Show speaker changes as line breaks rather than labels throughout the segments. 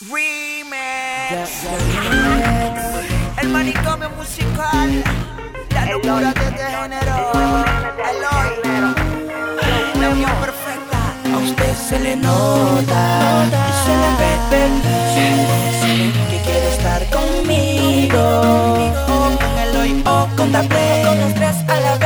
Remix. El manicomio musical. La locura de este género. El. La unión perfecta.
A usted se le nota y se le ve, que quiere estar conmigo. Con el hoy o con tape, con los tres a la vez.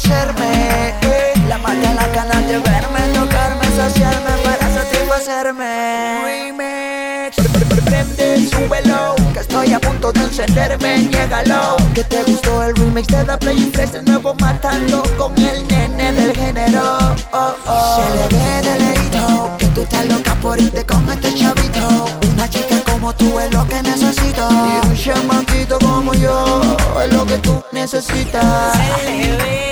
Conocerme. Eh, La mata la ganas de verme, tocarme, saciarme para satisfacerme. Remix. Prende, súbelo. Que estoy a punto de encenderme. Niégalo. Que te gustó el remix de la Play Fresh de nuevo matando con el nene del género. Oh, oh. Se le ve de lejito que tú estás loca por irte con este chavito. Una chica como tú es lo que necesito. Y un chamaquito como yo es lo que tú necesitas.
Se le ve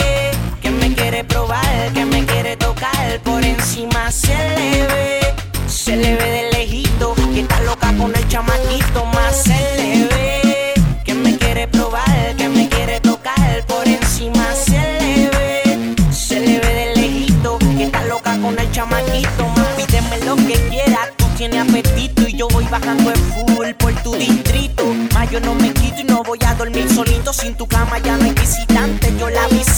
quiere probar, que me quiere tocar por encima. Se le ve, se le ve de lejito que está loca con el chamaquito. Más se le ve que me quiere probar, que me quiere tocar por encima. Se le ve, se le ve de lejito que está loca con el chamaquito. Más pídeme lo que quieras, tú tienes apetito y yo voy bajando en full por tu distrito. Más yo no me quito y no voy a dormir solito. Sin tu cama ya no hay visitante, yo la visito.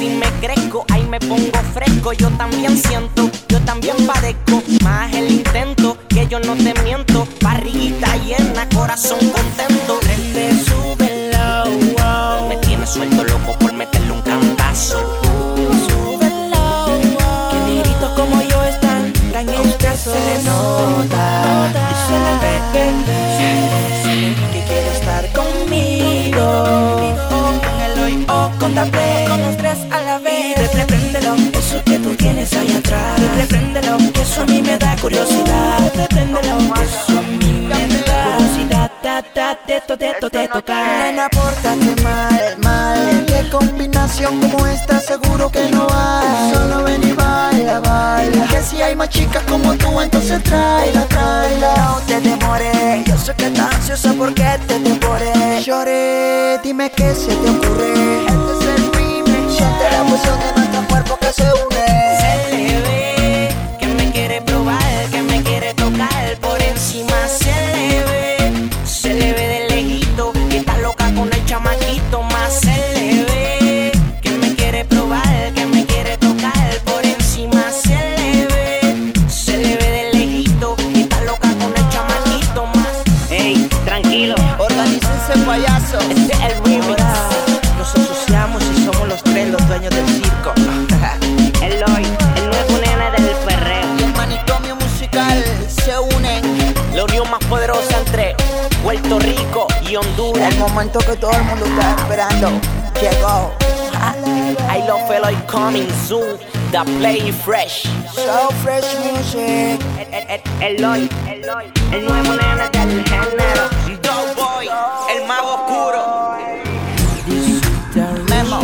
Y me crezco, ahí me pongo fresco. Yo también siento, yo también padezco. Más el intento, que yo no te miento. Barriguita llena, corazón contento. Prende, súbelo, wow. Me tiene suelto loco por meterle un cantazo. Súbelo, wow. Que negritos como yo están tan escasos. Se le nota y se le ve que quiere estar conmigo. Con el hoy o tape, con curiosidad. Pre- Préndelo, que eso a mí me da curiosidad. Ta, ta, de to, de to, de tocar.
Nena, pórtate mal, mal. Qué combinación como esta, seguro que no hay. Solo ven y baila, baila. Que si hay más chicas como tú, entonces tráela, tráela. No te demores, yo sé que estás ansiosa porque te devoré. Lloré, dime qué se te ocurre.
Tranquilo,
Organícense payaso.
este es el remix. Nos asociamos y somos los tres los dueños del circo. Eloy, el nuevo nene del perreo.
Y el manicomio musical se unen.
La unión más poderosa entre Puerto Rico y Honduras.
El momento que todo el mundo está esperando llegó.
I love Eloy coming soon. The Play Fresh.
So fresh music.
El- el- el- Eloy, Eloy, el nuevo nene del género. Oscuro.
Memo.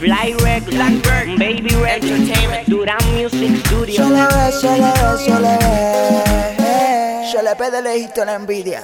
Reg, Blackbird, Baby Reg Entertainment, Duran Music Studio.
Se le ve, se le ve, se le ve. Se le ve de lejito la envidia.